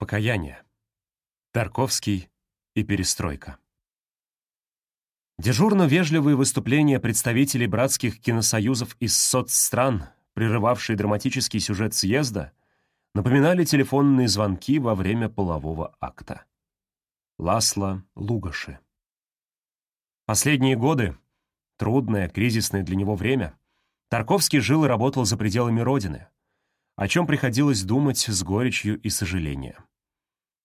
Покаяние. Тарковский и перестройка. Дежурно-вежливые выступления представителей братских киносоюзов из соцстран, прерывавшие драматический сюжет съезда, напоминали телефонные звонки во время полового акта. Ласло Лугаши. Последние годы, трудное, кризисное для него время, Тарковский жил и работал за пределами Родины, о чем приходилось думать с горечью и сожалением.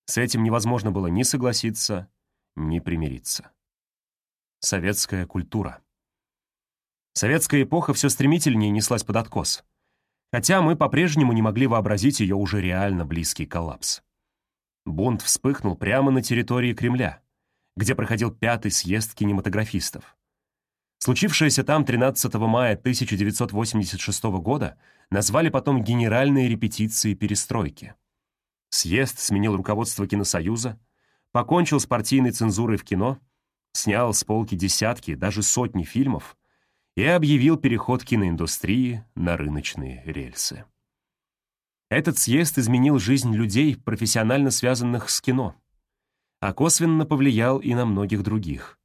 С этим невозможно было ни согласиться, ни примириться. Советская культура. Советская эпоха все стремительнее неслась под откос, хотя мы по-прежнему не могли вообразить ее уже реально близкий коллапс. Бунт вспыхнул прямо на территории Кремля, где проходил пятый съезд кинематографистов. Случившееся там 13 мая 1986 года назвали потом «Генеральные репетиции перестройки». Съезд сменил руководство Киносоюза, покончил с партийной цензурой в кино, снял с полки десятки, даже сотни фильмов и объявил переход киноиндустрии на рыночные рельсы. Этот съезд изменил жизнь людей, профессионально связанных с кино, а косвенно повлиял и на многих других.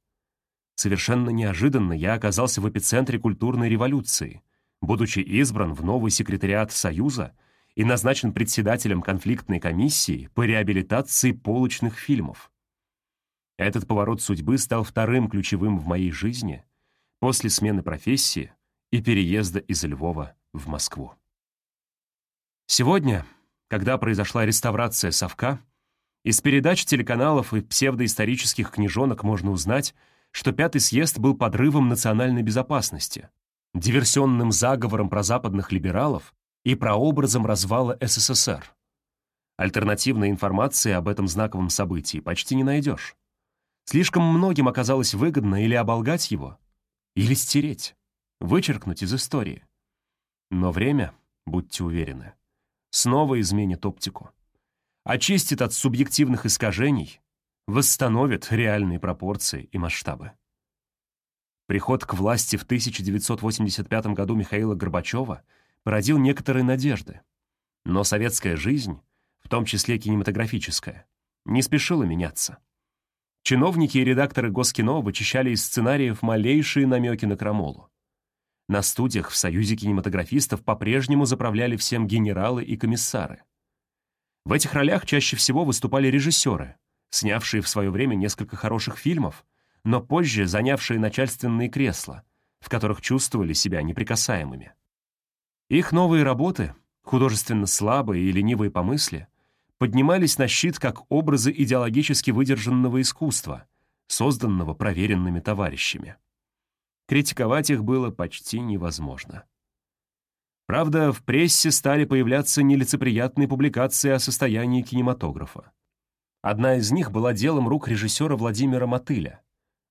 Совершенно неожиданно я оказался в эпицентре культурной революции, будучи избран в новый секретариат Союза — и назначен председателем конфликтной комиссии по реабилитации полочных фильмов. Этот поворот судьбы стал вторым ключевым в моей жизни после смены профессии и переезда из Львова в Москву. Сегодня, когда произошла реставрация совка, из передач телеканалов и псевдоисторических книжонок можно узнать, что Пятый съезд был подрывом национальной безопасности, диверсионным заговором прозападных либералов и прообразом развала СССР. Альтернативной информации об этом знаковом событии почти не найдешь. Слишком многим оказалось выгодно или оболгать его, или стереть, вычеркнуть из истории. Но время, будьте уверены, снова изменит оптику. Очистит от субъективных искажений, восстановит реальные пропорции и масштабы. Приход к власти в 1985 году Михаила Горбачева — породил некоторые надежды. Но советская жизнь, в том числе кинематографическая, не спешила меняться. Чиновники и редакторы Госкино вычищали из сценариев малейшие намеки на крамолу. На студиях в Союзе кинематографистов по-прежнему заправляли всем генералы и комиссары. В этих ролях чаще всего выступали режиссеры, снявшие в свое время несколько хороших фильмов, но позже занявшие начальственные кресла, в которых чувствовали себя неприкасаемыми. Их новые работы, художественно слабые и ленивые по мысли, поднимались на щит как образы идеологически выдержанного искусства, созданного проверенными товарищами. Критиковать их было почти невозможно. Правда, в прессе стали появляться нелицеприятные публикации о состоянии кинематографа. Одна из них была делом рук режиссера Владимира Мотыля,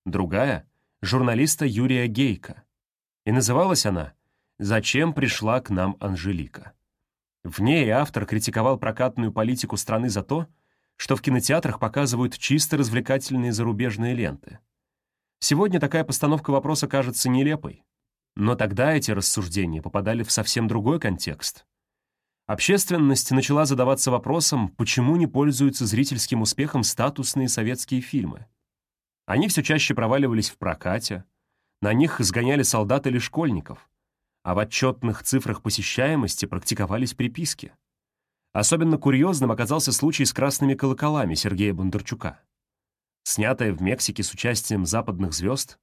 другая — журналиста Юрия Гейка. И называлась она «Зачем пришла к нам Анжелика?». В ней автор критиковал прокатную политику страны за то, что в кинотеатрах показывают чисто развлекательные зарубежные ленты. Сегодня такая постановка вопроса кажется нелепой, но тогда эти рассуждения попадали в совсем другой контекст. Общественность начала задаваться вопросом, почему не пользуются зрительским успехом статусные советские фильмы. Они все чаще проваливались в прокате, на них сгоняли солдат или школьников а в отчетных цифрах посещаемости практиковались приписки. Особенно курьезным оказался случай с красными колоколами Сергея Бондарчука. Снятая в Мексике с участием западных звезд,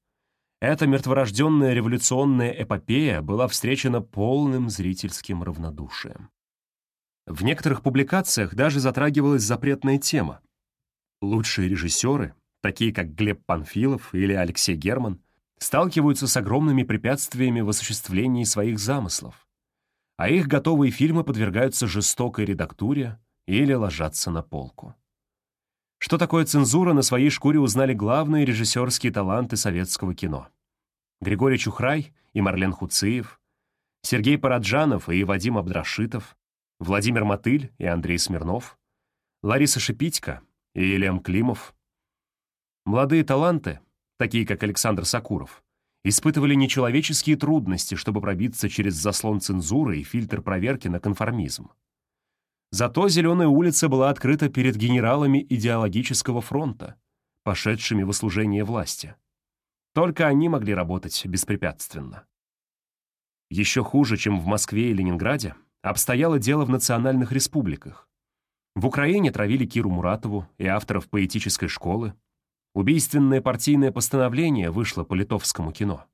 эта мертворожденная революционная эпопея была встречена полным зрительским равнодушием. В некоторых публикациях даже затрагивалась запретная тема. Лучшие режиссеры, такие как Глеб Панфилов или Алексей Герман, сталкиваются с огромными препятствиями в осуществлении своих замыслов, а их готовые фильмы подвергаются жестокой редактуре или ложатся на полку. Что такое цензура, на своей шкуре узнали главные режиссерские таланты советского кино. Григорий Чухрай и Марлен Хуциев, Сергей Параджанов и Вадим Абдрашитов, Владимир Мотыль и Андрей Смирнов, Лариса Шипитько и Елем Климов. Молодые таланты — такие как Александр Сакуров, испытывали нечеловеческие трудности, чтобы пробиться через заслон цензуры и фильтр проверки на конформизм. Зато Зеленая улица была открыта перед генералами идеологического фронта, пошедшими в служение власти. Только они могли работать беспрепятственно. Еще хуже, чем в Москве и Ленинграде, обстояло дело в национальных республиках. В Украине травили Киру Муратову и авторов поэтической школы. Убийственное партийное постановление вышло по литовскому кино.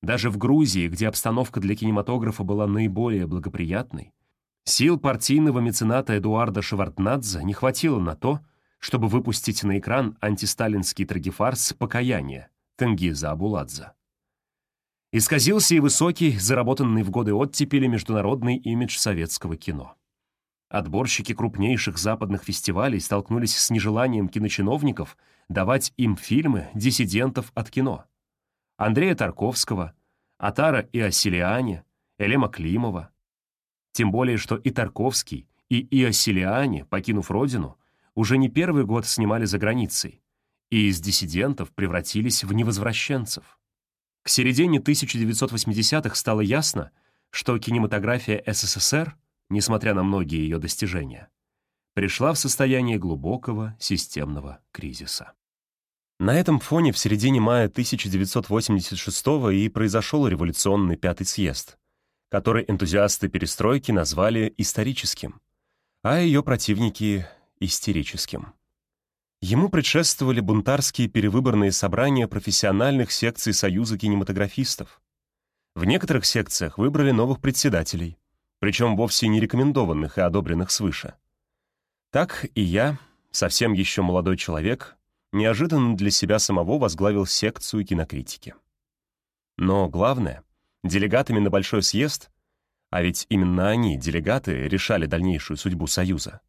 Даже в Грузии, где обстановка для кинематографа была наиболее благоприятной, сил партийного мецената Эдуарда Шеварднадзе не хватило на то, чтобы выпустить на экран антисталинский трагефарс «Покаяние» Тенгиза Абуладзе. Исказился и высокий, заработанный в годы оттепели международный имидж советского кино. Отборщики крупнейших западных фестивалей столкнулись с нежеланием киночиновников давать им фильмы диссидентов от кино. Андрея Тарковского, Атара и Иосилиане, Элема Климова. Тем более, что и Тарковский, и Иосилиане, покинув родину, уже не первый год снимали за границей, и из диссидентов превратились в невозвращенцев. К середине 1980-х стало ясно, что кинематография СССР, несмотря на многие ее достижения, пришла в состояние глубокого системного кризиса. На этом фоне в середине мая 1986 и произошел революционный Пятый съезд, который энтузиасты перестройки назвали историческим, а ее противники — истерическим. Ему предшествовали бунтарские перевыборные собрания профессиональных секций Союза кинематографистов. В некоторых секциях выбрали новых председателей, причем вовсе не рекомендованных и одобренных свыше. Так и я, совсем еще молодой человек, неожиданно для себя самого возглавил секцию кинокритики. Но главное, делегатами на Большой съезд, а ведь именно они, делегаты, решали дальнейшую судьбу Союза,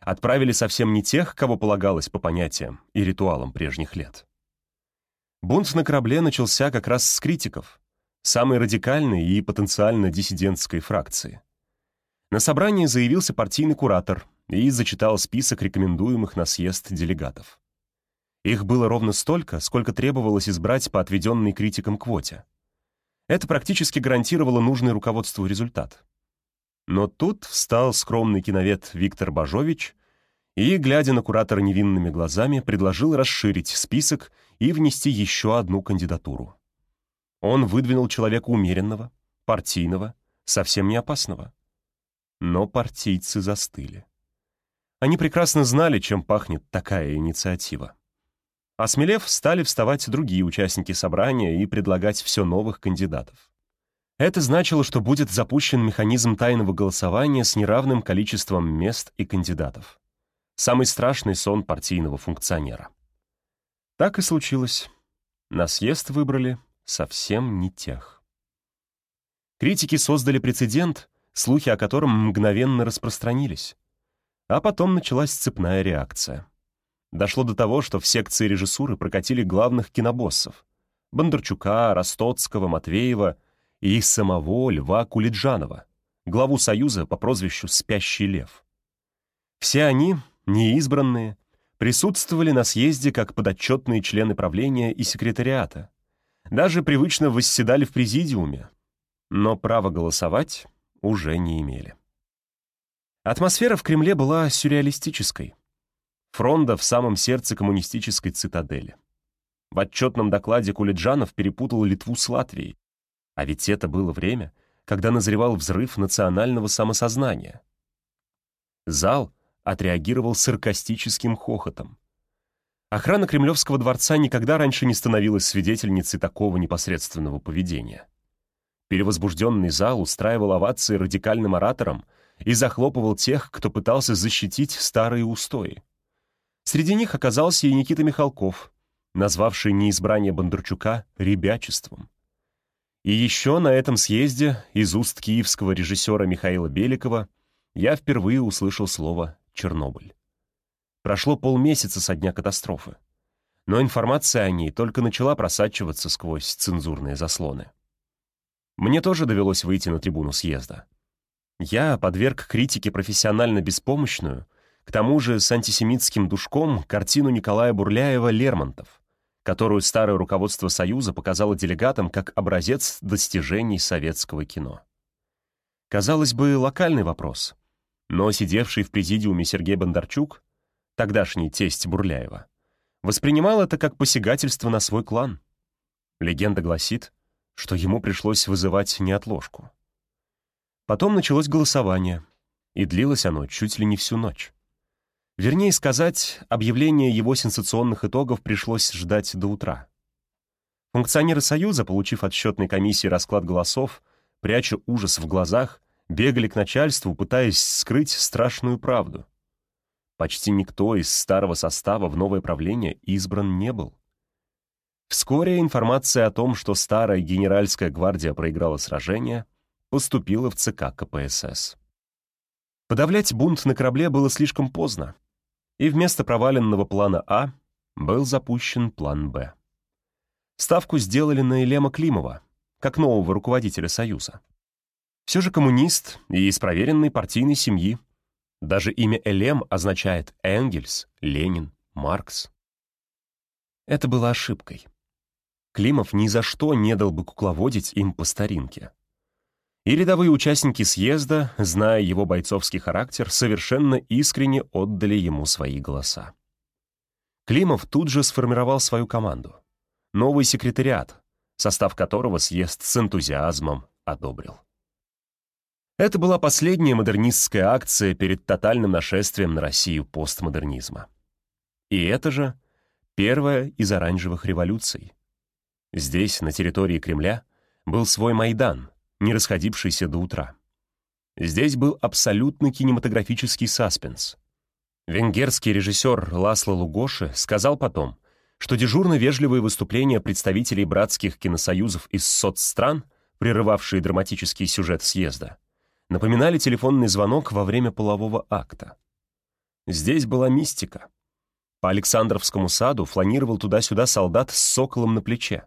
отправили совсем не тех, кого полагалось по понятиям и ритуалам прежних лет. Бунт на корабле начался как раз с критиков, самой радикальной и потенциально диссидентской фракции. На собрании заявился партийный куратор и зачитал список рекомендуемых на съезд делегатов. Их было ровно столько, сколько требовалось избрать по отведенной критикам квоте. Это практически гарантировало нужный руководству результат. Но тут встал скромный киновед Виктор Бажович и, глядя на куратора невинными глазами, предложил расширить список и внести еще одну кандидатуру. Он выдвинул человека умеренного, партийного, совсем не опасного. Но партийцы застыли. Они прекрасно знали, чем пахнет такая инициатива. Осмелев, стали вставать другие участники собрания и предлагать все новых кандидатов. Это значило, что будет запущен механизм тайного голосования с неравным количеством мест и кандидатов. Самый страшный сон партийного функционера. Так и случилось. На съезд выбрали совсем не тех. Критики создали прецедент, слухи о котором мгновенно распространились. А потом началась цепная реакция. Дошло до того, что в секции режиссуры прокатили главных кинобоссов — Бондарчука, Ростоцкого, Матвеева и самого Льва Кулиджанова, главу Союза по прозвищу «Спящий лев». Все они, неизбранные, присутствовали на съезде как подотчетные члены правления и секретариата, даже привычно восседали в президиуме, но право голосовать уже не имели. Атмосфера в Кремле была сюрреалистической. Фронда в самом сердце коммунистической цитадели. В отчетном докладе Кулиджанов перепутал Литву с Латвией. А ведь это было время, когда назревал взрыв национального самосознания. Зал отреагировал саркастическим хохотом. Охрана Кремлевского дворца никогда раньше не становилась свидетельницей такого непосредственного поведения. Перевозбужденный зал устраивал овации радикальным ораторам и захлопывал тех, кто пытался защитить старые устои. Среди них оказался и Никита Михалков, назвавший неизбрание Бондарчука ребячеством. И еще на этом съезде из уст киевского режиссера Михаила Беликова я впервые услышал слово «Чернобыль». Прошло полмесяца со дня катастрофы, но информация о ней только начала просачиваться сквозь цензурные заслоны. Мне тоже довелось выйти на трибуну съезда. Я подверг критике профессионально беспомощную — к тому же с антисемитским душком картину Николая Бурляева «Лермонтов», которую старое руководство Союза показало делегатам как образец достижений советского кино. Казалось бы, локальный вопрос. Но сидевший в президиуме Сергей Бондарчук, тогдашний тесть Бурляева, воспринимал это как посягательство на свой клан. Легенда гласит, что ему пришлось вызывать неотложку. Потом началось голосование, и длилось оно чуть ли не всю ночь. Вернее сказать, объявление его сенсационных итогов пришлось ждать до утра. Функционеры Союза, получив от счетной комиссии расклад голосов, пряча ужас в глазах, бегали к начальству, пытаясь скрыть страшную правду. Почти никто из старого состава в новое правление избран не был. Вскоре информация о том, что старая генеральская гвардия проиграла сражение, поступила в ЦК КПСС. Подавлять бунт на корабле было слишком поздно, и вместо проваленного плана А был запущен план Б. Ставку сделали на Елема Климова, как нового руководителя Союза. Все же коммунист и из проверенной партийной семьи. Даже имя Элем означает Энгельс, Ленин, Маркс. Это было ошибкой. Климов ни за что не дал бы кукловодить им по старинке. И рядовые участники съезда, зная его бойцовский характер, совершенно искренне отдали ему свои голоса. Климов тут же сформировал свою команду. Новый секретариат, состав которого съезд с энтузиазмом одобрил. Это была последняя модернистская акция перед тотальным нашествием на Россию постмодернизма. И это же первая из оранжевых революций. Здесь, на территории Кремля, был свой Майдан, не расходившийся до утра. Здесь был абсолютный кинематографический саспенс. Венгерский режиссер Ласло Лугоши сказал потом, что дежурно-вежливые выступления представителей братских киносоюзов из соцстран, прерывавшие драматический сюжет съезда, напоминали телефонный звонок во время полового акта. Здесь была мистика. По Александровскому саду фланировал туда-сюда солдат с соколом на плече.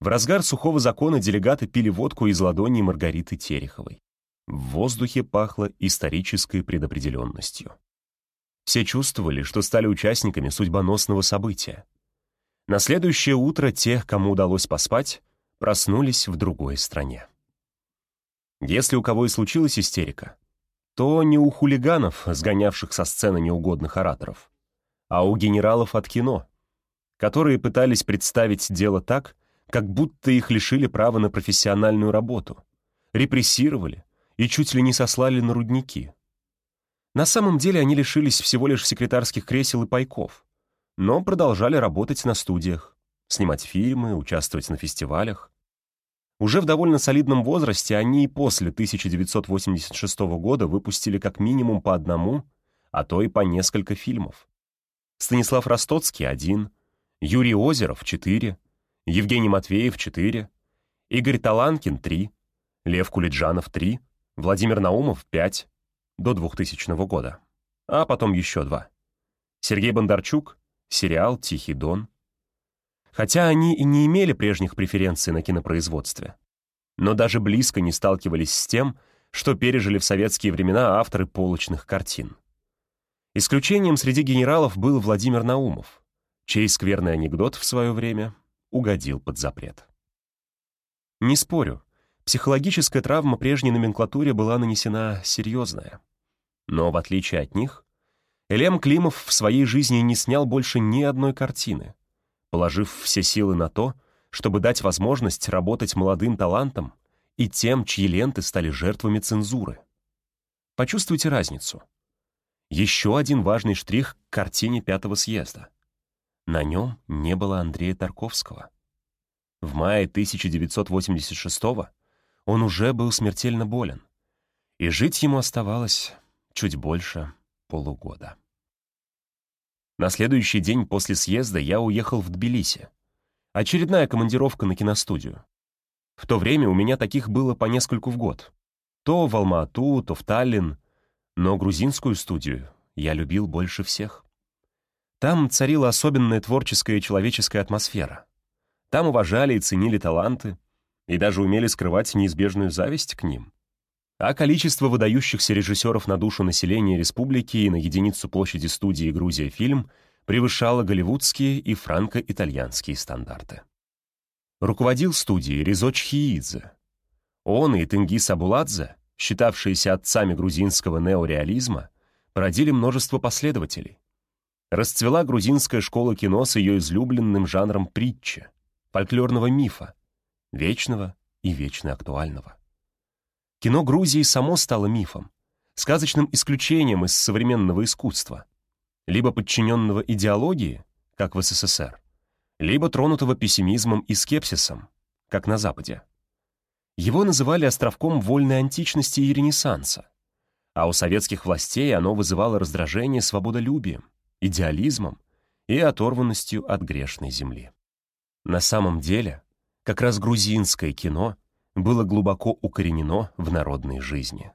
В разгар сухого закона делегаты пили водку из ладони Маргариты Тереховой. В воздухе пахло исторической предопределенностью. Все чувствовали, что стали участниками судьбоносного события. На следующее утро тех, кому удалось поспать, проснулись в другой стране. Если у кого и случилась истерика, то не у хулиганов, сгонявших со сцены неугодных ораторов, а у генералов от кино, которые пытались представить дело так, как будто их лишили права на профессиональную работу, репрессировали и чуть ли не сослали на рудники. На самом деле они лишились всего лишь секретарских кресел и пайков, но продолжали работать на студиях, снимать фильмы, участвовать на фестивалях, уже в довольно солидном возрасте они и после 1986 года выпустили как минимум по одному, а то и по несколько фильмов. Станислав Ростоцкий — один, Юрий Озеров — четыре, Евгений Матвеев — четыре, Игорь Таланкин — три, Лев Кулиджанов — три, Владимир Наумов — пять, до 2000 года, а потом еще два. Сергей Бондарчук — сериал «Тихий дон», хотя они и не имели прежних преференций на кинопроизводстве. Но даже близко не сталкивались с тем, что пережили в советские времена авторы полочных картин. Исключением среди генералов был Владимир Наумов, чей скверный анекдот в свое время угодил под запрет. Не спорю, психологическая травма прежней номенклатуре была нанесена серьезная. Но в отличие от них, Элем Климов в своей жизни не снял больше ни одной картины — положив все силы на то, чтобы дать возможность работать молодым талантам и тем, чьи ленты стали жертвами цензуры. Почувствуйте разницу. Еще один важный штрих к картине Пятого съезда. На нем не было Андрея Тарковского. В мае 1986 он уже был смертельно болен, и жить ему оставалось чуть больше полугода. На следующий день после съезда я уехал в Тбилиси. Очередная командировка на киностудию. В то время у меня таких было по нескольку в год. То в Алма-Ату, то в Таллин. Но грузинскую студию я любил больше всех. Там царила особенная творческая и человеческая атмосфера. Там уважали и ценили таланты, и даже умели скрывать неизбежную зависть к ним а количество выдающихся режиссеров на душу населения республики и на единицу площади студии «Грузия фильм» превышало голливудские и франко-итальянские стандарты. Руководил студией Ризо Чхиидзе. Он и Тенгиз Абуладзе, считавшиеся отцами грузинского неореализма, породили множество последователей. Расцвела грузинская школа кино с ее излюбленным жанром притчи, фольклорного мифа, вечного и вечно актуального. Кино Грузии само стало мифом, сказочным исключением из современного искусства, либо подчиненного идеологии, как в СССР, либо тронутого пессимизмом и скепсисом, как на Западе. Его называли островком вольной античности и ренессанса, а у советских властей оно вызывало раздражение свободолюбием, идеализмом и оторванностью от грешной земли. На самом деле, как раз грузинское кино было глубоко укоренено в народной жизни.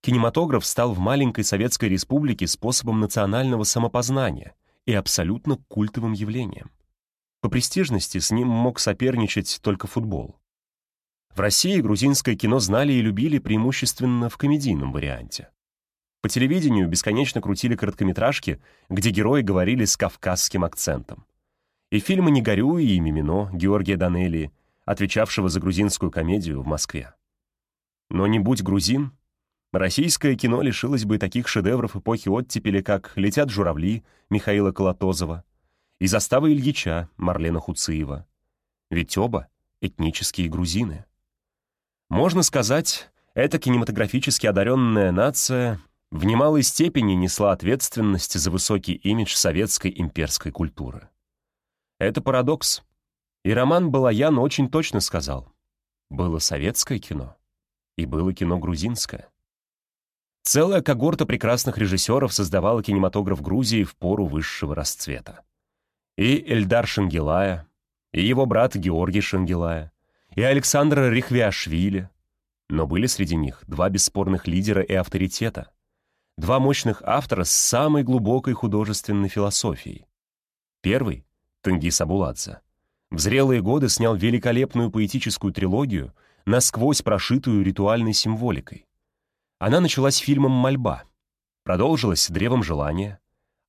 Кинематограф стал в маленькой Советской Республике способом национального самопознания и абсолютно культовым явлением. По престижности с ним мог соперничать только футбол. В России грузинское кино знали и любили преимущественно в комедийном варианте. По телевидению бесконечно крутили короткометражки, где герои говорили с кавказским акцентом. И фильмы «Не горюй» и «Мимино» Георгия Данелии, отвечавшего за грузинскую комедию в Москве. Но не будь грузин, российское кино лишилось бы таких шедевров эпохи оттепели, как «Летят журавли» Михаила Колотозова и «Застава Ильича» Марлена Хуциева. Ведь оба — этнические грузины. Можно сказать, эта кинематографически одаренная нация в немалой степени несла ответственность за высокий имидж советской имперской культуры. Это парадокс. И Роман Балаян очень точно сказал. Было советское кино, и было кино грузинское. Целая когорта прекрасных режиссеров создавала кинематограф Грузии в пору высшего расцвета. И Эльдар Шангелая, и его брат Георгий Шангелая, и Александра Рихвиашвили. Но были среди них два бесспорных лидера и авторитета, два мощных автора с самой глубокой художественной философией. Первый — Тенгиз Абуладзе. В зрелые годы снял великолепную поэтическую трилогию, насквозь прошитую ритуальной символикой. Она началась фильмом «Мольба», продолжилась «Древом желания»,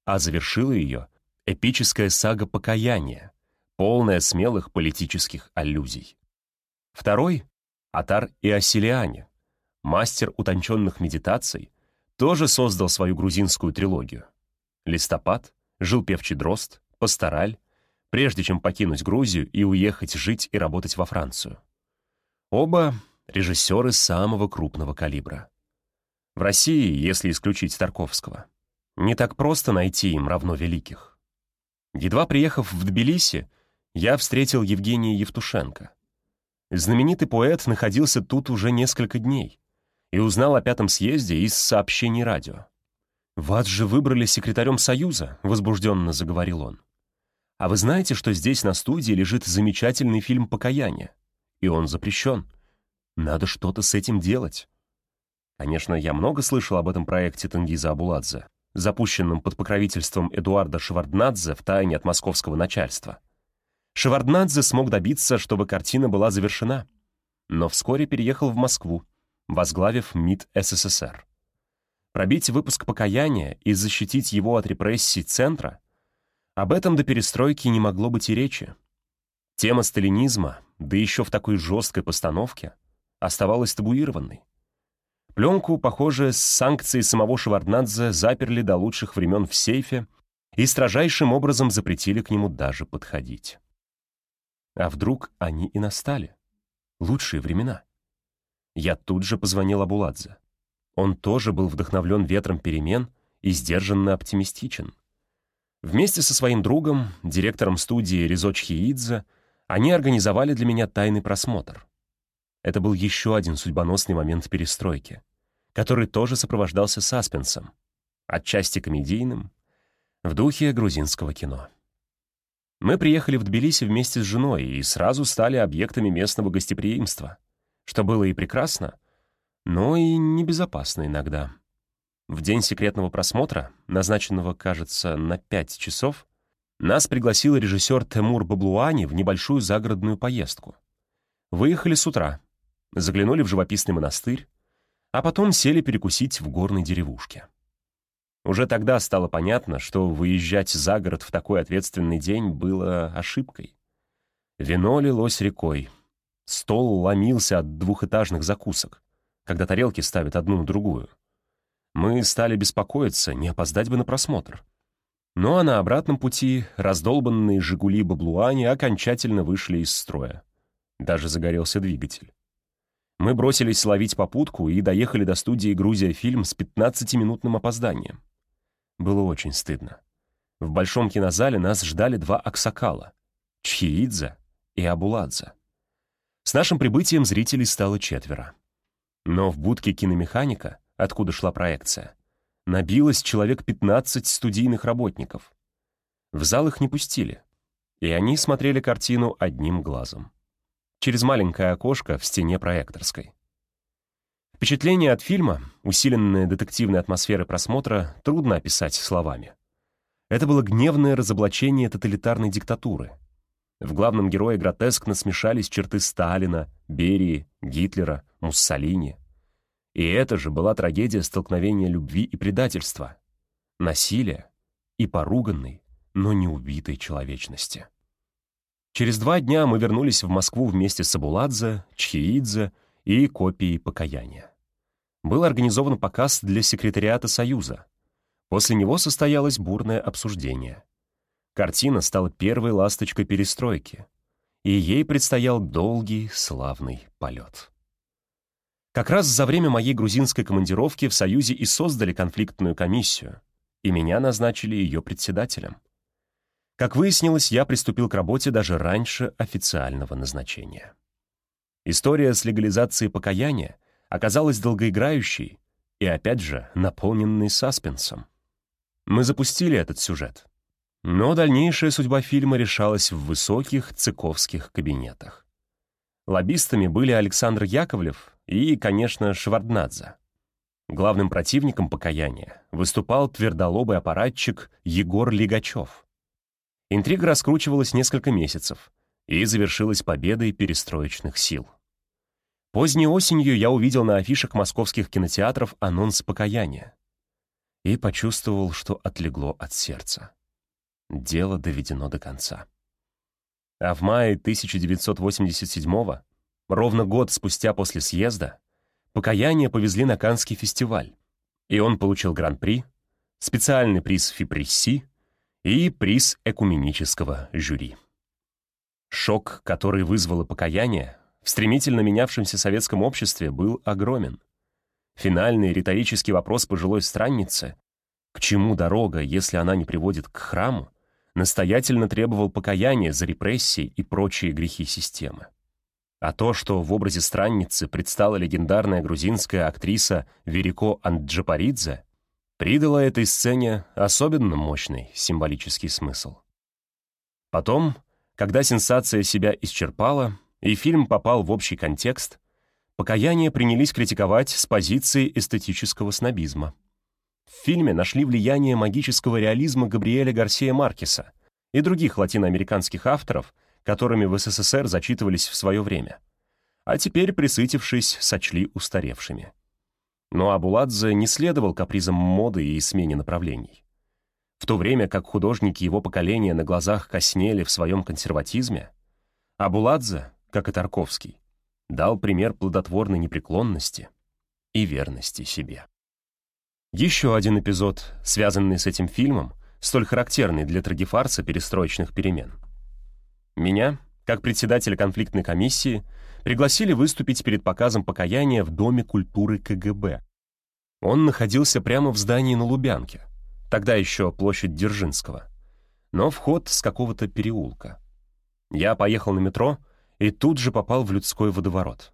а завершила ее эпическая сага «Покаяние», полная смелых политических аллюзий. Второй — Атар Иосилиане, мастер утонченных медитаций, тоже создал свою грузинскую трилогию. «Листопад», «Жил певчий дрозд», «Пастораль», прежде чем покинуть Грузию и уехать жить и работать во Францию. Оба — режиссеры самого крупного калибра. В России, если исключить Тарковского, не так просто найти им равно великих. Едва приехав в Тбилиси, я встретил Евгения Евтушенко. Знаменитый поэт находился тут уже несколько дней и узнал о пятом съезде из сообщений радио. «Вас же выбрали секретарем Союза», — возбужденно заговорил он. «А вы знаете, что здесь на студии лежит замечательный фильм «Покаяние», и он запрещен. Надо что-то с этим делать». Конечно, я много слышал об этом проекте Тенгиза Абуладзе, запущенном под покровительством Эдуарда Шеварднадзе в тайне от московского начальства. Шеварднадзе смог добиться, чтобы картина была завершена, но вскоре переехал в Москву, возглавив МИД СССР. Пробить выпуск покаяния и защитить его от репрессий Центра — об этом до перестройки не могло быть и речи. Тема сталинизма, да еще в такой жесткой постановке, оставалась табуированной. Пленку, похоже, с санкцией самого Шеварднадзе заперли до лучших времен в сейфе и строжайшим образом запретили к нему даже подходить. А вдруг они и настали? Лучшие времена. Я тут же позвонил Абуладзе. Он тоже был вдохновлен ветром перемен и сдержанно оптимистичен. Вместе со своим другом, директором студии Ризо Чхиидзе, они организовали для меня тайный просмотр. Это был еще один судьбоносный момент перестройки, который тоже сопровождался саспенсом, отчасти комедийным, в духе грузинского кино. Мы приехали в Тбилиси вместе с женой и сразу стали объектами местного гостеприимства, что было и прекрасно, но и небезопасно иногда. В день секретного просмотра, назначенного, кажется, на пять часов, нас пригласил режиссер Темур Баблуани в небольшую загородную поездку. Выехали с утра, заглянули в живописный монастырь, а потом сели перекусить в горной деревушке. Уже тогда стало понятно, что выезжать за город в такой ответственный день было ошибкой. Вино лилось рекой. Стол ломился от двухэтажных закусок, когда тарелки ставят одну на другую. Мы стали беспокоиться, не опоздать бы на просмотр. Ну а на обратном пути раздолбанные «Жигули» Баблуани окончательно вышли из строя. Даже загорелся двигатель. Мы бросились ловить попутку и доехали до студии «Грузия фильм» с 15-минутным опозданием. Было очень стыдно. В большом кинозале нас ждали два аксакала — Чхиидзе и Абуладзе. С нашим прибытием зрителей стало четверо. Но в будке киномеханика, откуда шла проекция, набилось человек 15 студийных работников. В зал их не пустили, и они смотрели картину одним глазом. Через маленькое окошко в стене проекторской. Впечатление от фильма, усиленное детективной атмосферой просмотра, трудно описать словами. Это было гневное разоблачение тоталитарной диктатуры. В главном герое гротескно смешались черты Сталина, Берии, Гитлера, Муссолини — и это же была трагедия столкновения любви и предательства, насилия и поруганной, но не убитой человечности. Через два дня мы вернулись в Москву вместе с Абуладзе, Чхиидзе и копией покаяния. Был организован показ для секретариата Союза. После него состоялось бурное обсуждение. Картина стала первой ласточкой перестройки, и ей предстоял долгий славный полет. Как раз за время моей грузинской командировки в Союзе и создали конфликтную комиссию, и меня назначили ее председателем. Как выяснилось, я приступил к работе даже раньше официального назначения. История с легализацией покаяния оказалась долгоиграющей и, опять же, наполненной саспенсом. Мы запустили этот сюжет, но дальнейшая судьба фильма решалась в высоких цыковских кабинетах. Лоббистами были Александр Яковлев и, конечно, Шварднадзе. Главным противником покаяния выступал твердолобый аппаратчик Егор Лигачев. Интрига раскручивалась несколько месяцев и завершилась победой перестроечных сил. Поздней осенью я увидел на афишах московских кинотеатров анонс покаяния и почувствовал, что отлегло от сердца. Дело доведено до конца. А в мае 1987 года Ровно год спустя после съезда «Покаяние» повезли на Каннский фестиваль, и он получил гран-при, специальный приз Фипресси и приз экуменического жюри. Шок, который вызвало «Покаяние», в стремительно менявшемся советском обществе был огромен. Финальный риторический вопрос пожилой странницы «К чему дорога, если она не приводит к храму?» Настоятельно требовал покаяния за репрессии и прочие грехи системы. А то, что в образе странницы предстала легендарная грузинская актриса Верико Анджапаридзе, придало этой сцене особенно мощный символический смысл. Потом, когда сенсация себя исчерпала и фильм попал в общий контекст, покаяние принялись критиковать с позиции эстетического снобизма. В фильме нашли влияние магического реализма Габриэля Гарсия Маркеса и других латиноамериканских авторов — которыми в СССР зачитывались в свое время, а теперь, присытившись, сочли устаревшими. Но Абуладзе не следовал капризам моды и смене направлений. В то время как художники его поколения на глазах коснели в своем консерватизме, Абуладзе, как и Тарковский, дал пример плодотворной непреклонности и верности себе. Еще один эпизод, связанный с этим фильмом, столь характерный для трагефарса перестроечных перемен — меня, как председателя конфликтной комиссии, пригласили выступить перед показом покаяния в Доме культуры КГБ. Он находился прямо в здании на Лубянке, тогда еще площадь Дзержинского, но вход с какого-то переулка. Я поехал на метро и тут же попал в людской водоворот.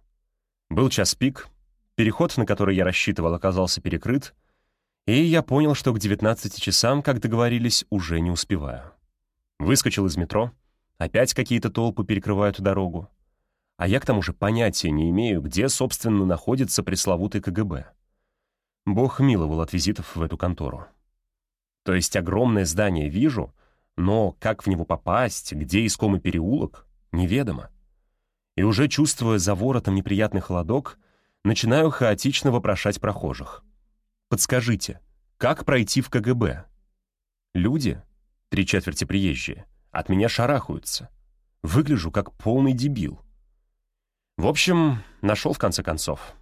Был час пик, переход, на который я рассчитывал, оказался перекрыт, и я понял, что к 19 часам, как договорились, уже не успеваю. Выскочил из метро — Опять какие-то толпы перекрывают дорогу. А я к тому же понятия не имею, где, собственно, находится пресловутый КГБ. Бог миловал от визитов в эту контору. То есть огромное здание вижу, но как в него попасть, где искомый переулок, неведомо. И уже чувствуя за воротом неприятный холодок, начинаю хаотично вопрошать прохожих. «Подскажите, как пройти в КГБ?» Люди, три четверти приезжие, от меня шарахаются. Выгляжу как полный дебил. В общем, нашел в конце концов.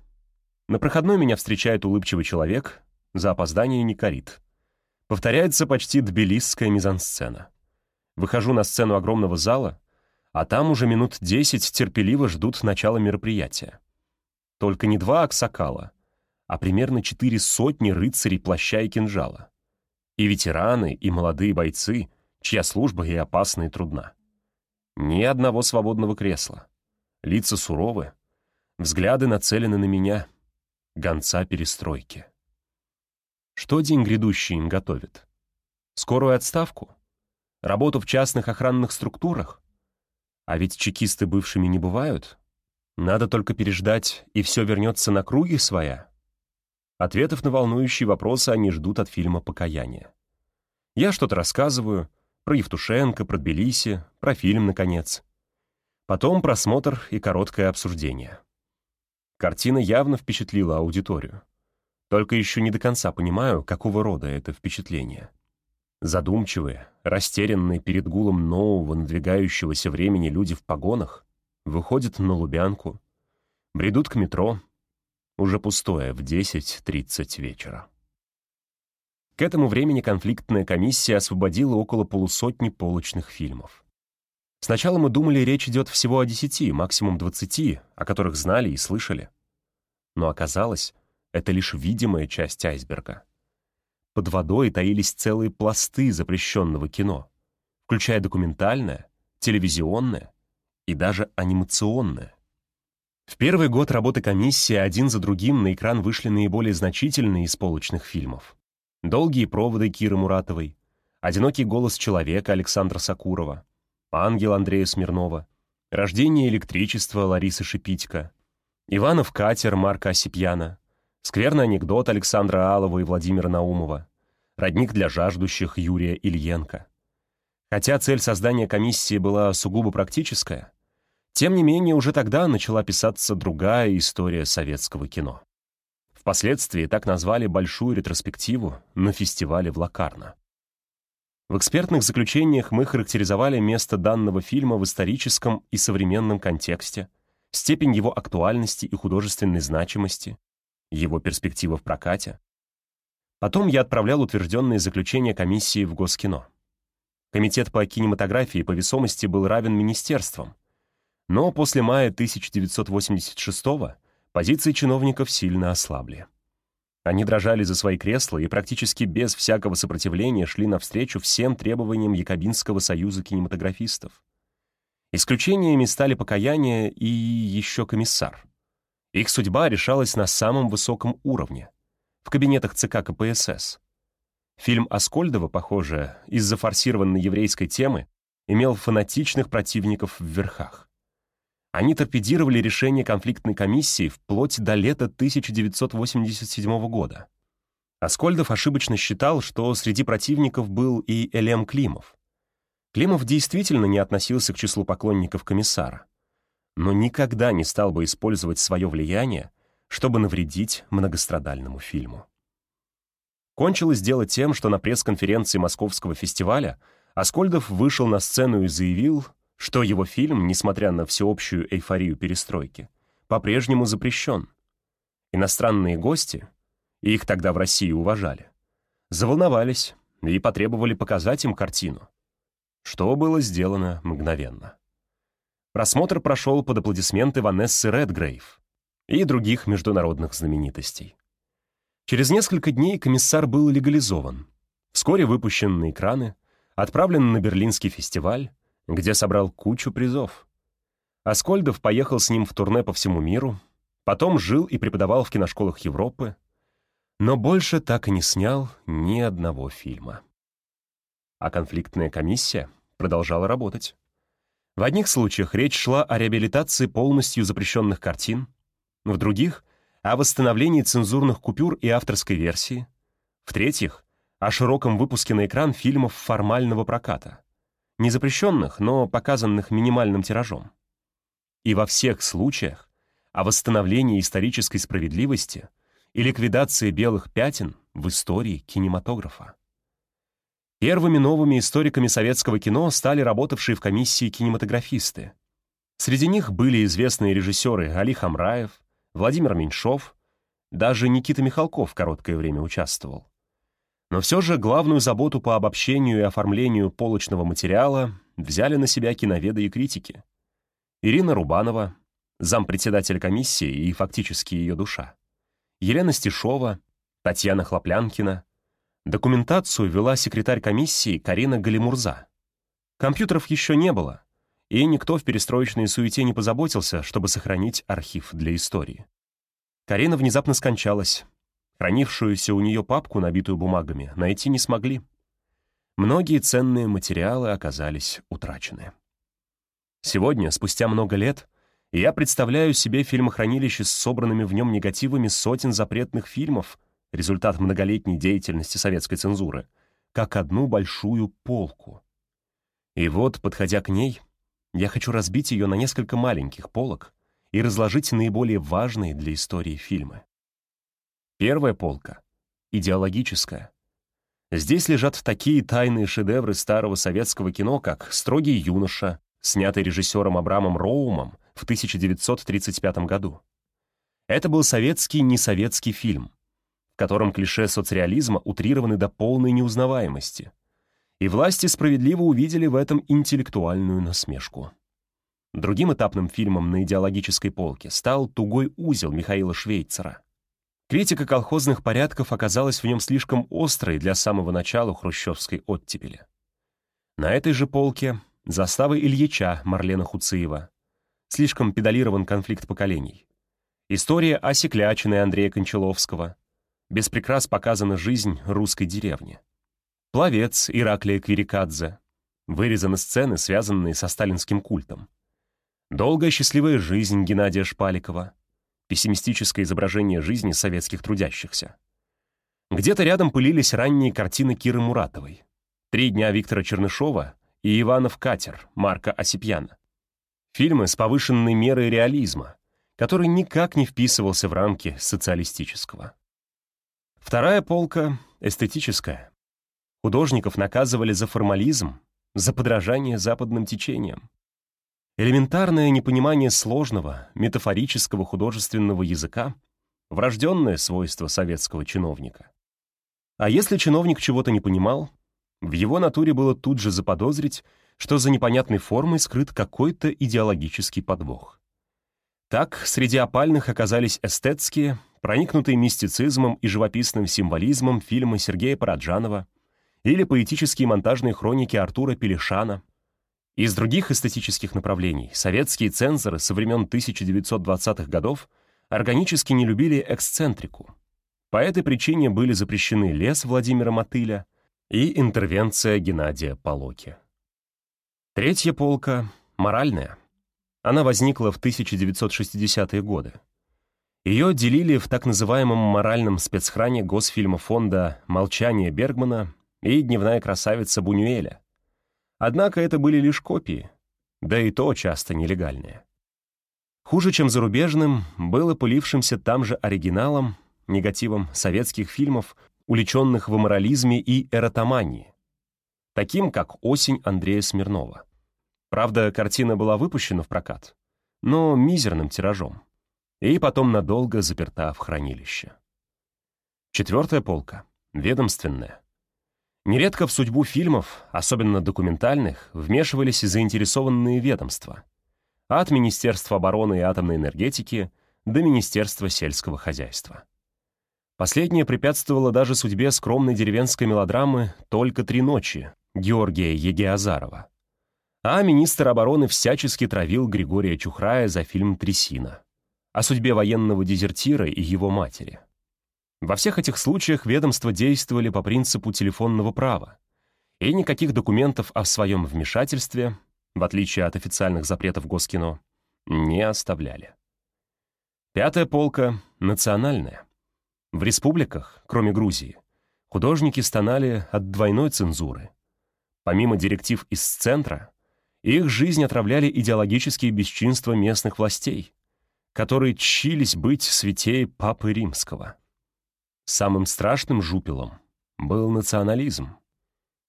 На проходной меня встречает улыбчивый человек, за опоздание не корит. Повторяется почти тбилисская мизансцена. Выхожу на сцену огромного зала, а там уже минут десять терпеливо ждут начала мероприятия. Только не два аксакала, а примерно четыре сотни рыцарей плаща и кинжала. И ветераны, и молодые бойцы, чья служба и опасна и трудна. Ни одного свободного кресла. Лица суровы, взгляды нацелены на меня, гонца перестройки. Что день грядущий им готовит? Скорую отставку? Работу в частных охранных структурах? А ведь чекисты бывшими не бывают. Надо только переждать, и все вернется на круги своя. Ответов на волнующие вопросы они ждут от фильма «Покаяние». Я что-то рассказываю про Евтушенко, про Тбилиси, про фильм, наконец. Потом просмотр и короткое обсуждение. Картина явно впечатлила аудиторию. Только еще не до конца понимаю, какого рода это впечатление. Задумчивые, растерянные перед гулом нового, надвигающегося времени люди в погонах выходят на Лубянку, бредут к метро, уже пустое в 10.30 вечера. К этому времени конфликтная комиссия освободила около полусотни полочных фильмов. Сначала мы думали, речь идет всего о десяти, максимум двадцати, о которых знали и слышали. Но оказалось, это лишь видимая часть айсберга. Под водой таились целые пласты запрещенного кино, включая документальное, телевизионное и даже анимационное. В первый год работы комиссии один за другим на экран вышли наиболее значительные из полочных фильмов. «Долгие проводы» Киры Муратовой, «Одинокий голос человека» Александра Сакурова, «Ангел» Андрея Смирнова, «Рождение электричества» Ларисы Шипитько, «Иванов катер» Марка Осипьяна, «Скверный анекдот» Александра Алова и Владимира Наумова, «Родник для жаждущих» Юрия Ильенко. Хотя цель создания комиссии была сугубо практическая, тем не менее, уже тогда начала писаться другая история советского кино. Впоследствии так назвали большую ретроспективу на фестивале в Лакарно. В экспертных заключениях мы характеризовали место данного фильма в историческом и современном контексте, степень его актуальности и художественной значимости, его перспектива в прокате. Потом я отправлял утвержденные заключения комиссии в Госкино. Комитет по кинематографии по весомости был равен министерствам, но после мая 1986-го позиции чиновников сильно ослабли. Они дрожали за свои кресла и практически без всякого сопротивления шли навстречу всем требованиям Якобинского союза кинематографистов. Исключениями стали покаяние и еще комиссар. Их судьба решалась на самом высоком уровне, в кабинетах ЦК КПСС. Фильм Аскольдова, похоже, из-за форсированной еврейской темы, имел фанатичных противников в верхах. Они торпедировали решение конфликтной комиссии вплоть до лета 1987 года. Аскольдов ошибочно считал, что среди противников был и Элем Климов. Климов действительно не относился к числу поклонников комиссара, но никогда не стал бы использовать свое влияние, чтобы навредить многострадальному фильму. Кончилось дело тем, что на пресс-конференции Московского фестиваля Аскольдов вышел на сцену и заявил, что его фильм, несмотря на всеобщую эйфорию перестройки, по-прежнему запрещен. Иностранные гости, их тогда в России уважали, заволновались и потребовали показать им картину, что было сделано мгновенно. Просмотр прошел под аплодисменты Ванессы Редгрейв и других международных знаменитостей. Через несколько дней комиссар был легализован, вскоре выпущен на экраны, отправлен на Берлинский фестиваль, где собрал кучу призов. Аскольдов поехал с ним в турне по всему миру, потом жил и преподавал в киношколах Европы, но больше так и не снял ни одного фильма. А конфликтная комиссия продолжала работать. В одних случаях речь шла о реабилитации полностью запрещенных картин, в других — о восстановлении цензурных купюр и авторской версии, в третьих — о широком выпуске на экран фильмов формального проката не запрещенных, но показанных минимальным тиражом. И во всех случаях о восстановлении исторической справедливости и ликвидации белых пятен в истории кинематографа. Первыми новыми историками советского кино стали работавшие в комиссии кинематографисты. Среди них были известные режиссеры Али Хамраев, Владимир Меньшов, Даже Никита Михалков короткое время участвовал. Но все же главную заботу по обобщению и оформлению полочного материала взяли на себя киноведы и критики. Ирина Рубанова, зампредседатель комиссии и фактически ее душа, Елена Стешова, Татьяна Хлоплянкина. Документацию вела секретарь комиссии Карина Галимурза. Компьютеров еще не было, и никто в перестроечной суете не позаботился, чтобы сохранить архив для истории. Карина внезапно скончалась. Хранившуюся у нее папку, набитую бумагами, найти не смогли. Многие ценные материалы оказались утрачены. Сегодня, спустя много лет, я представляю себе фильмохранилище с собранными в нем негативами сотен запретных фильмов, результат многолетней деятельности советской цензуры, как одну большую полку. И вот, подходя к ней, я хочу разбить ее на несколько маленьких полок и разложить наиболее важные для истории фильмы. Первая полка — идеологическая. Здесь лежат такие тайные шедевры старого советского кино, как «Строгий юноша», снятый режиссером Абрамом Роумом в 1935 году. Это был советский несоветский фильм, в котором клише соцреализма утрированы до полной неузнаваемости. И власти справедливо увидели в этом интеллектуальную насмешку. Другим этапным фильмом на идеологической полке стал «Тугой узел» Михаила Швейцера. Критика колхозных порядков оказалась в нем слишком острой для самого начала хрущевской оттепели. На этой же полке Заставы Ильича Марлена Хуциева. Слишком педалирован конфликт поколений. История Аси Клячиной Андрея Кончаловского. Без прикрас показана жизнь русской деревни. Пловец Ираклия Квирикадзе. Вырезаны сцены, связанные со сталинским культом. Долгая счастливая жизнь Геннадия Шпаликова. Пессимистическое изображение жизни советских трудящихся. Где-то рядом пылились ранние картины Киры Муратовой. «Три дня» Виктора Чернышова и «Иванов катер» Марка Осипьяна. Фильмы с повышенной мерой реализма, который никак не вписывался в рамки социалистического. Вторая полка — эстетическая. Художников наказывали за формализм, за подражание западным течениям. Элементарное непонимание сложного, метафорического художественного языка — врожденное свойство советского чиновника. А если чиновник чего-то не понимал, в его натуре было тут же заподозрить, что за непонятной формой скрыт какой-то идеологический подвох. Так, среди опальных оказались эстетские, проникнутые мистицизмом и живописным символизмом фильмы Сергея Параджанова или поэтические монтажные хроники Артура Пелешана. Из других эстетических направлений советские цензоры со времен 1920-х годов органически не любили эксцентрику. По этой причине были запрещены «Лес» Владимира Мотыля, и интервенция Геннадия Полоки. Третья полка — моральная. Она возникла в 1960-е годы. Ее делили в так называемом моральном спецхране Госфильма фонда «Молчание Бергмана» и «Дневная красавица Бунюэля». Однако это были лишь копии, да и то часто нелегальные. Хуже, чем зарубежным, было пылившимся там же оригиналом, негативом советских фильмов уличенных в аморализме и эротомании, таким как «Осень» Андрея Смирнова. Правда, картина была выпущена в прокат, но мизерным тиражом, и потом надолго заперта в хранилище. Четвертая полка — ведомственная. Нередко в судьбу фильмов, особенно документальных, вмешивались заинтересованные ведомства. От Министерства обороны и атомной энергетики до Министерства сельского хозяйства. Последнее препятствовало даже судьбе скромной деревенской мелодрамы «Только три ночи» Георгия Егеазарова. А министр обороны всячески травил Григория Чухрая за фильм «Трясина» о судьбе военного дезертира и его матери. Во всех этих случаях ведомства действовали по принципу телефонного права, и никаких документов о своем вмешательстве, в отличие от официальных запретов Госкино, не оставляли. Пятая полка — национальная. В республиках, кроме Грузии, художники стонали от двойной цензуры. Помимо директив из центра, их жизнь отравляли идеологические бесчинства местных властей, которые чились быть святей Папы Римского. Самым страшным жупелом был национализм.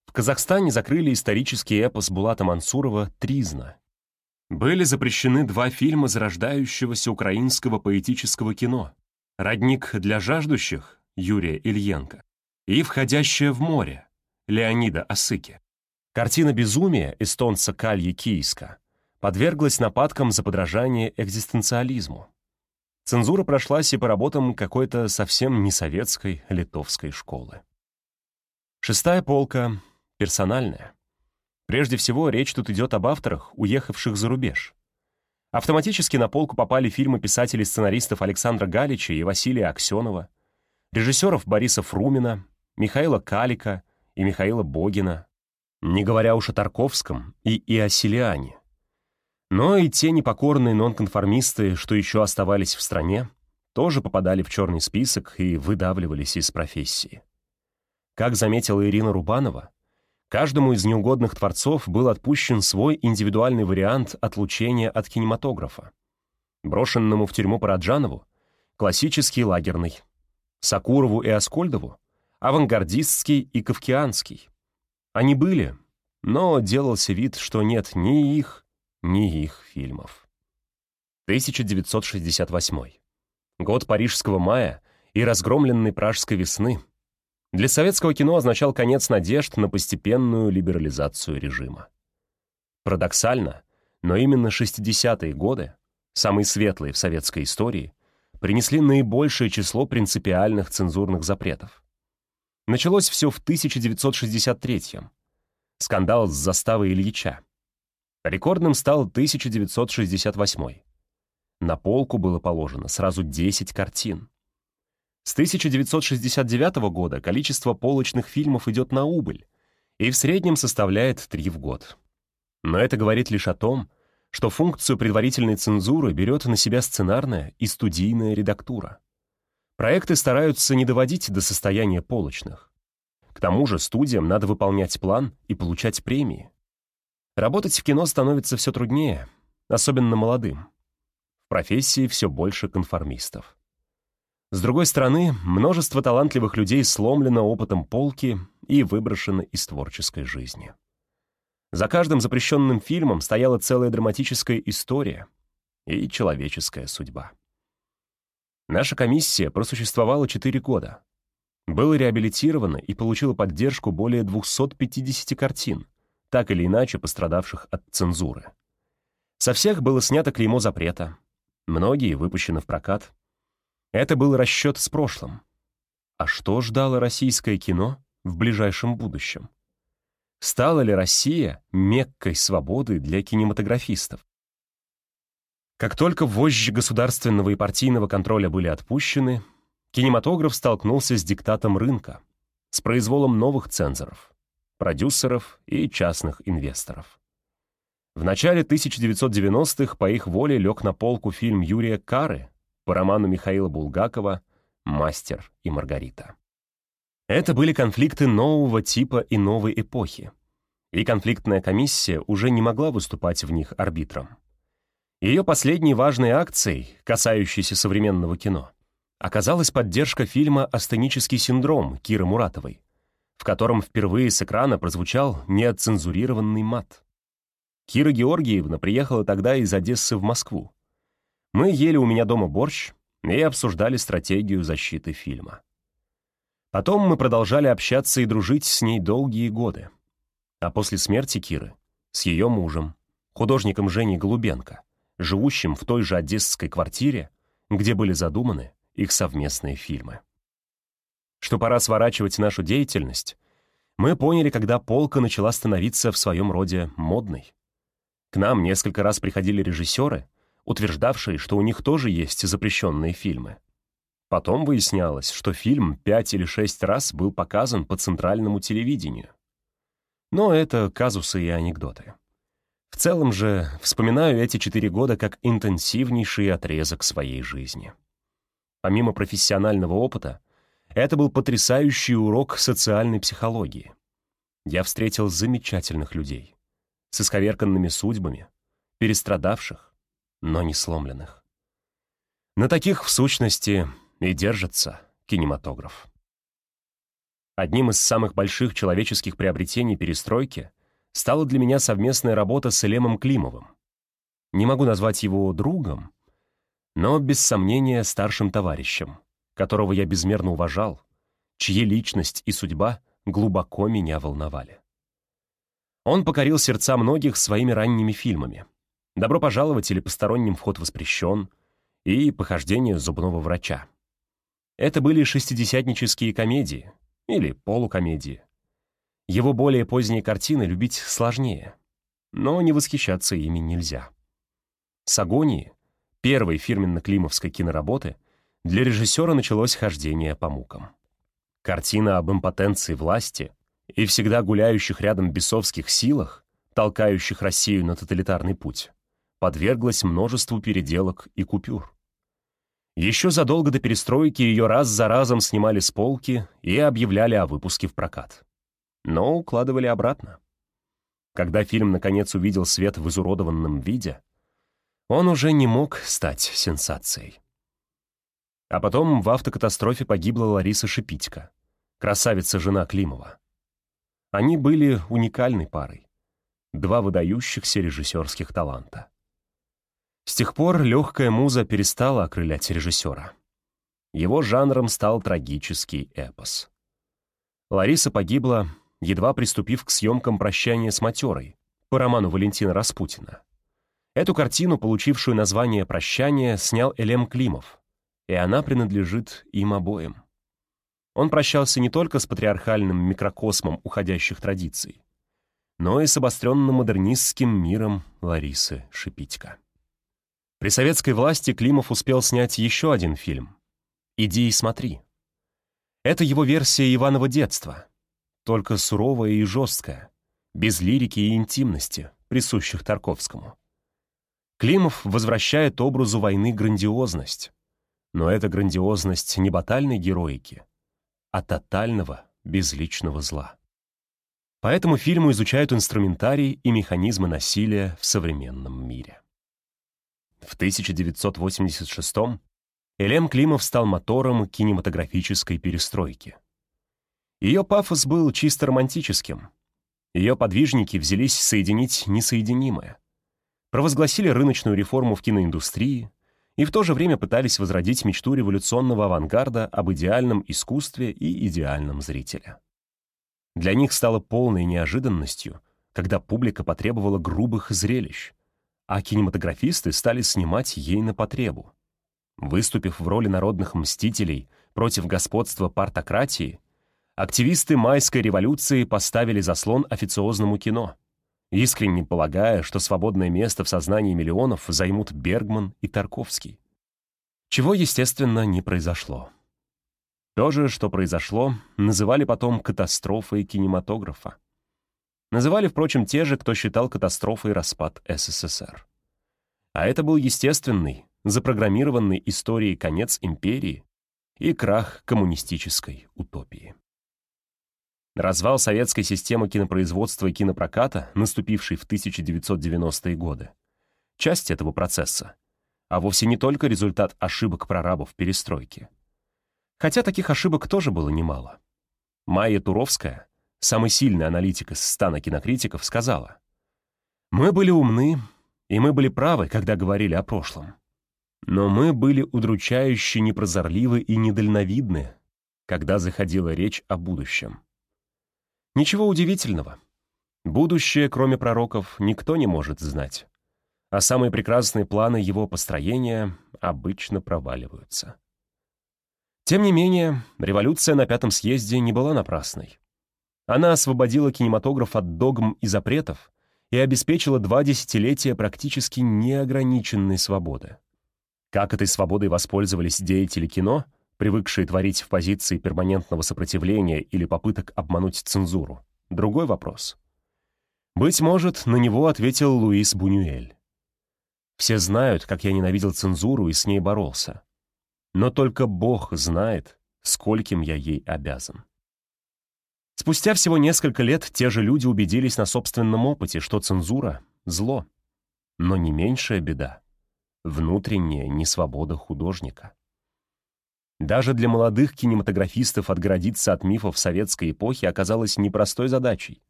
В Казахстане закрыли исторический эпос Булата Мансурова «Тризна». Были запрещены два фильма зарождающегося украинского поэтического кино «Родник для жаждущих» Юрия Ильенко и «Входящее в море» Леонида Осыки. Картина «Безумие» эстонца Кальи Кийска подверглась нападкам за подражание экзистенциализму. Цензура прошлась и по работам какой-то совсем не советской литовской школы. Шестая полка — персональная. Прежде всего, речь тут идет об авторах, уехавших за рубеж. Автоматически на полку попали фильмы писателей-сценаристов Александра Галича и Василия Аксенова, режиссеров Бориса Фрумина, Михаила Калика и Михаила Богина, не говоря уж о Тарковском и Иосилиане. Но и те непокорные нонконформисты, что еще оставались в стране, тоже попадали в черный список и выдавливались из профессии. Как заметила Ирина Рубанова, каждому из неугодных творцов был отпущен свой индивидуальный вариант отлучения от кинематографа. Брошенному в тюрьму Параджанову — классический лагерный, Сакурову и Аскольдову — авангардистский и кавкианский. Они были, но делался вид, что нет ни их, ни их фильмов. 1968. Год Парижского мая и разгромленной Пражской весны. Для советского кино означал конец надежд на постепенную либерализацию режима. Парадоксально, но именно 60-е годы, самые светлые в советской истории, принесли наибольшее число принципиальных цензурных запретов. Началось все в 1963-м. Скандал с заставой Ильича. Рекордным стал 1968. На полку было положено сразу 10 картин. С 1969 года количество полочных фильмов идет на убыль и в среднем составляет 3 в год. Но это говорит лишь о том, что функцию предварительной цензуры берет на себя сценарная и студийная редактура. Проекты стараются не доводить до состояния полочных. К тому же студиям надо выполнять план и получать премии. Работать в кино становится все труднее, особенно молодым. В профессии все больше конформистов. С другой стороны, множество талантливых людей сломлено опытом полки и выброшено из творческой жизни. За каждым запрещенным фильмом стояла целая драматическая история и человеческая судьба. Наша комиссия просуществовала 4 года. Было реабилитировано и получило поддержку более 250 картин, так или иначе пострадавших от цензуры. Со всех было снято клеймо запрета, многие выпущены в прокат. Это был расчет с прошлым. А что ждало российское кино в ближайшем будущем? Стала ли Россия меккой свободы для кинематографистов? Как только вожжи государственного и партийного контроля были отпущены, кинематограф столкнулся с диктатом рынка, с произволом новых цензоров продюсеров и частных инвесторов. В начале 1990-х по их воле лег на полку фильм Юрия Кары по роману Михаила Булгакова «Мастер и Маргарита». Это были конфликты нового типа и новой эпохи, и конфликтная комиссия уже не могла выступать в них арбитром. Ее последней важной акцией, касающейся современного кино, оказалась поддержка фильма «Астенический синдром» Киры Муратовой, в котором впервые с экрана прозвучал неоцензурированный мат. Кира Георгиевна приехала тогда из Одессы в Москву. Мы ели у меня дома борщ и обсуждали стратегию защиты фильма. Потом мы продолжали общаться и дружить с ней долгие годы. А после смерти Киры — с ее мужем, художником Женей Голубенко, живущим в той же одесской квартире, где были задуманы их совместные фильмы что пора сворачивать нашу деятельность, мы поняли, когда полка начала становиться в своем роде модной. К нам несколько раз приходили режиссеры, утверждавшие, что у них тоже есть запрещенные фильмы. Потом выяснялось, что фильм пять или шесть раз был показан по центральному телевидению. Но это казусы и анекдоты. В целом же вспоминаю эти четыре года как интенсивнейший отрезок своей жизни. Помимо профессионального опыта, это был потрясающий урок социальной психологии. Я встретил замечательных людей, с исковерканными судьбами, перестрадавших, но не сломленных. На таких, в сущности, и держится кинематограф. Одним из самых больших человеческих приобретений перестройки стала для меня совместная работа с Элемом Климовым. Не могу назвать его другом, но, без сомнения, старшим товарищем, которого я безмерно уважал, чьи личность и судьба глубоко меня волновали. Он покорил сердца многих своими ранними фильмами. «Добро пожаловать» или «Посторонним вход воспрещен» и «Похождение зубного врача». Это были шестидесятнические комедии или полукомедии. Его более поздние картины любить сложнее, но не восхищаться ими нельзя. С «Агонии», первой фирменно-климовской киноработы, для режиссера началось хождение по мукам. Картина об импотенции власти и всегда гуляющих рядом бесовских силах, толкающих Россию на тоталитарный путь, подверглась множеству переделок и купюр. Еще задолго до перестройки ее раз за разом снимали с полки и объявляли о выпуске в прокат. Но укладывали обратно. Когда фильм наконец увидел свет в изуродованном виде, он уже не мог стать сенсацией. А потом в автокатастрофе погибла Лариса Шипитько, красавица-жена Климова. Они были уникальной парой. Два выдающихся режиссерских таланта. С тех пор легкая муза перестала окрылять режиссера. Его жанром стал трагический эпос. Лариса погибла, едва приступив к съемкам «Прощания с матерой» по роману Валентина Распутина. Эту картину, получившую название «Прощание», снял Элем Климов, и она принадлежит им обоим. Он прощался не только с патриархальным микрокосмом уходящих традиций, но и с обостренно-модернистским миром Ларисы Шипитько. При советской власти Климов успел снять еще один фильм «Иди и смотри». Это его версия Иванова детства, только суровая и жесткая, без лирики и интимности, присущих Тарковскому. Климов возвращает образу войны грандиозность, но эта грандиозность не батальной героики, а тотального безличного зла. По этому фильму изучают инструментарий и механизмы насилия в современном мире. В 1986-м Элем Климов стал мотором кинематографической перестройки. Ее пафос был чисто романтическим. Ее подвижники взялись соединить несоединимое. Провозгласили рыночную реформу в киноиндустрии, и в то же время пытались возродить мечту революционного авангарда об идеальном искусстве и идеальном зрителе. Для них стало полной неожиданностью, когда публика потребовала грубых зрелищ, а кинематографисты стали снимать ей на потребу. Выступив в роли народных мстителей против господства партократии, активисты майской революции поставили заслон официозному кино — искренне полагая, что свободное место в сознании миллионов займут Бергман и Тарковский. Чего, естественно, не произошло. То же, что произошло, называли потом катастрофой кинематографа. Называли, впрочем, те же, кто считал катастрофой распад СССР. А это был естественный, запрограммированный историей конец империи и крах коммунистической утопии. Развал советской системы кинопроизводства и кинопроката, наступивший в 1990-е годы, часть этого процесса, а вовсе не только результат ошибок прорабов перестройки. Хотя таких ошибок тоже было немало. Майя Туровская, самый сильный аналитик из стана кинокритиков, сказала, «Мы были умны, и мы были правы, когда говорили о прошлом. Но мы были удручающе непрозорливы и недальновидны, когда заходила речь о будущем. Ничего удивительного. Будущее, кроме пророков, никто не может знать. А самые прекрасные планы его построения обычно проваливаются. Тем не менее, революция на Пятом съезде не была напрасной. Она освободила кинематограф от догм и запретов и обеспечила два десятилетия практически неограниченной свободы. Как этой свободой воспользовались деятели кино — привыкшие творить в позиции перманентного сопротивления или попыток обмануть цензуру. Другой вопрос. Быть может, на него ответил Луис Бунюэль. Все знают, как я ненавидел цензуру и с ней боролся. Но только Бог знает, скольким я ей обязан. Спустя всего несколько лет те же люди убедились на собственном опыте, что цензура — зло. Но не меньшая беда — внутренняя несвобода художника. Даже для молодых кинематографистов отгородиться от мифов советской эпохи оказалось непростой задачей,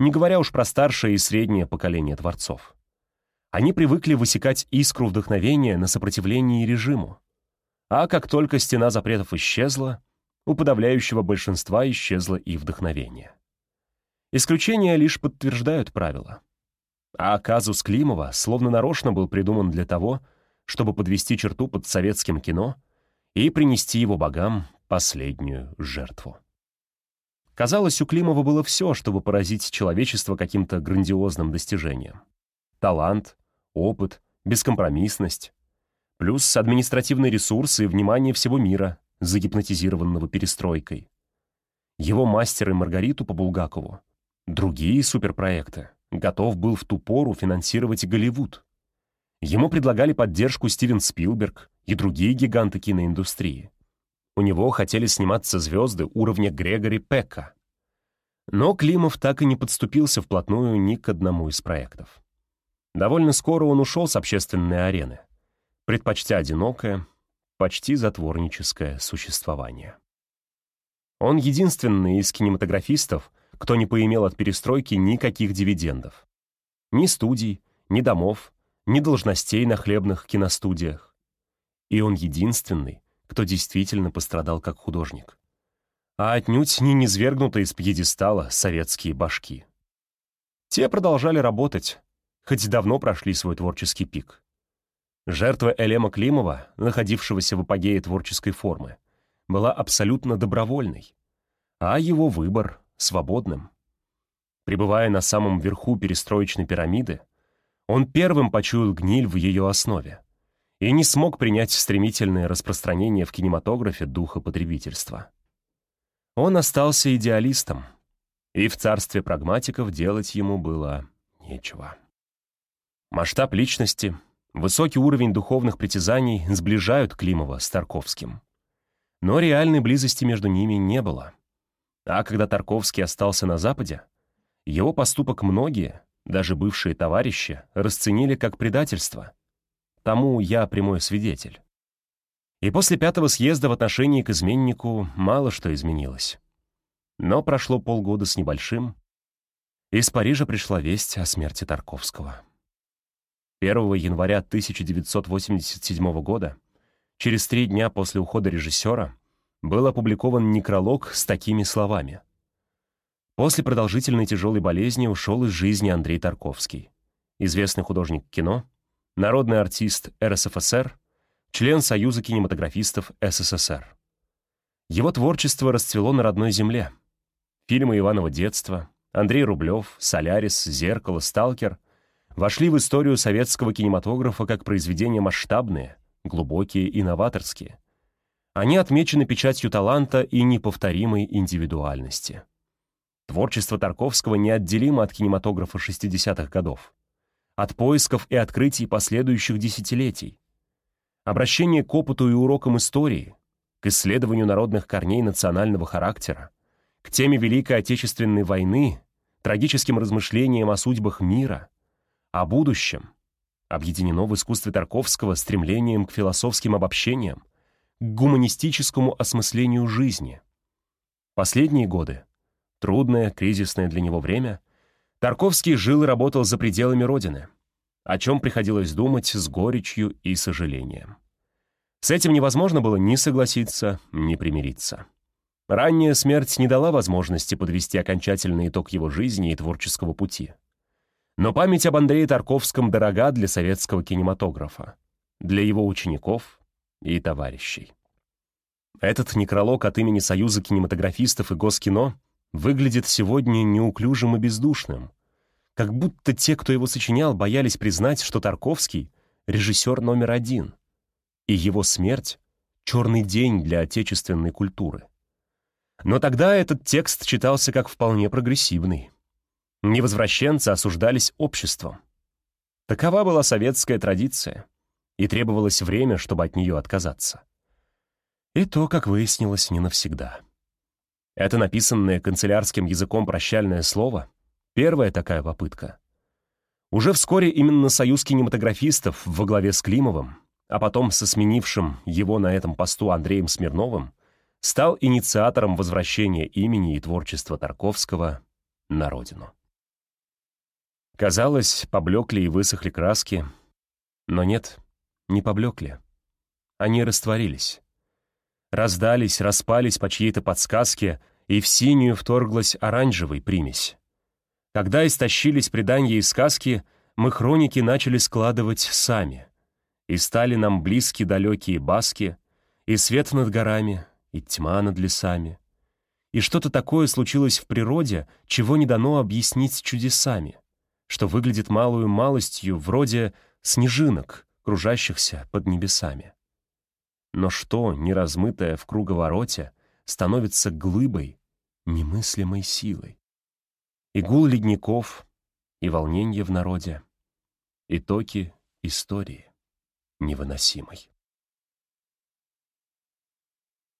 не говоря уж про старшее и среднее поколение творцов. Они привыкли высекать искру вдохновения на сопротивлении режиму. А как только стена запретов исчезла, у подавляющего большинства исчезло и вдохновение. Исключения лишь подтверждают правила. А казус Климова словно нарочно был придуман для того, чтобы подвести черту под советским кино и принести его богам последнюю жертву. Казалось, у Климова было все, чтобы поразить человечество каким-то грандиозным достижением. Талант, опыт, бескомпромиссность, плюс административные ресурсы и внимание всего мира, загипнотизированного перестройкой. Его мастер и Маргариту по Булгакову. Другие суперпроекты готов был в ту пору финансировать Голливуд. Ему предлагали поддержку Стивен Спилберг и другие гиганты киноиндустрии. У него хотели сниматься звезды уровня Грегори Пека. Но Климов так и не подступился вплотную ни к одному из проектов. Довольно скоро он ушел с общественной арены, предпочтя одинокое, почти затворническое существование. Он единственный из кинематографистов, кто не поимел от перестройки никаких дивидендов. Ни студий, ни домов, ни должностей на хлебных киностудиях. И он единственный, кто действительно пострадал как художник. А отнюдь не низвергнуты из пьедестала советские башки. Те продолжали работать, хоть давно прошли свой творческий пик. Жертва Элема Климова, находившегося в апогее творческой формы, была абсолютно добровольной, а его выбор — свободным. Пребывая на самом верху перестроечной пирамиды, он первым почуял гниль в ее основе и не смог принять стремительное распространение в кинематографе духа потребительства. Он остался идеалистом, и в царстве прагматиков делать ему было нечего. Масштаб личности — Высокий уровень духовных притязаний сближают Климова с Тарковским. Но реальной близости между ними не было. А когда Тарковский остался на Западе, его поступок многие, даже бывшие товарищи, расценили как предательство. Тому я прямой свидетель. И после пятого съезда в отношении к изменнику мало что изменилось. Но прошло полгода с небольшим, из Парижа пришла весть о смерти Тарковского. 1 января 1987 года, через три дня после ухода режиссера, был опубликован некролог с такими словами. После продолжительной тяжелой болезни ушел из жизни Андрей Тарковский, известный художник кино, народный артист РСФСР, член Союза кинематографистов СССР. Его творчество расцвело на родной земле. Фильмы Иванова детства, Андрей Рублев, «Солярис», «Зеркало», «Сталкер» вошли в историю советского кинематографа как произведения масштабные, глубокие и новаторские. Они отмечены печатью таланта и неповторимой индивидуальности. Творчество Тарковского неотделимо от кинематографа 60-х годов, от поисков и открытий последующих десятилетий. Обращение к опыту и урокам истории, к исследованию народных корней национального характера, к теме Великой Отечественной войны, трагическим размышлениям о судьбах мира — о будущем, объединено в искусстве Тарковского стремлением к философским обобщениям, к гуманистическому осмыслению жизни. Последние годы, трудное, кризисное для него время, Тарковский жил и работал за пределами Родины, о чем приходилось думать с горечью и сожалением. С этим невозможно было ни согласиться, ни примириться. Ранняя смерть не дала возможности подвести окончательный итог его жизни и творческого пути. Но память об Андрее Тарковском дорога для советского кинематографа, для его учеников и товарищей. Этот некролог от имени Союза кинематографистов и Госкино выглядит сегодня неуклюжим и бездушным, как будто те, кто его сочинял, боялись признать, что Тарковский — режиссер номер один, и его смерть — черный день для отечественной культуры. Но тогда этот текст читался как вполне прогрессивный. Невозвращенцы осуждались обществом. Такова была советская традиция, и требовалось время, чтобы от нее отказаться. И то, как выяснилось, не навсегда. Это написанное канцелярским языком прощальное слово — первая такая попытка. Уже вскоре именно союз кинематографистов во главе с Климовым, а потом со сменившим его на этом посту Андреем Смирновым, стал инициатором возвращения имени и творчества Тарковского на родину. Казалось, поблекли и высохли краски. Но нет, не поблекли. они растворились. Раздались, распались по чьей-то подсказке, и в синюю вторглась оранжевой примесь. Когда истощились предания и сказки, мы хроники начали складывать сами. И стали нам близки далекие баски, и свет над горами, и тьма над лесами. И что-то такое случилось в природе, чего не дано объяснить чудесами, что выглядит малую малостью, вроде снежинок, кружащихся под небесами. Но что, неразмытое в круговороте, становится глыбой, немыслимой силой? И гул ледников, и волнение в народе, итоги истории невыносимой.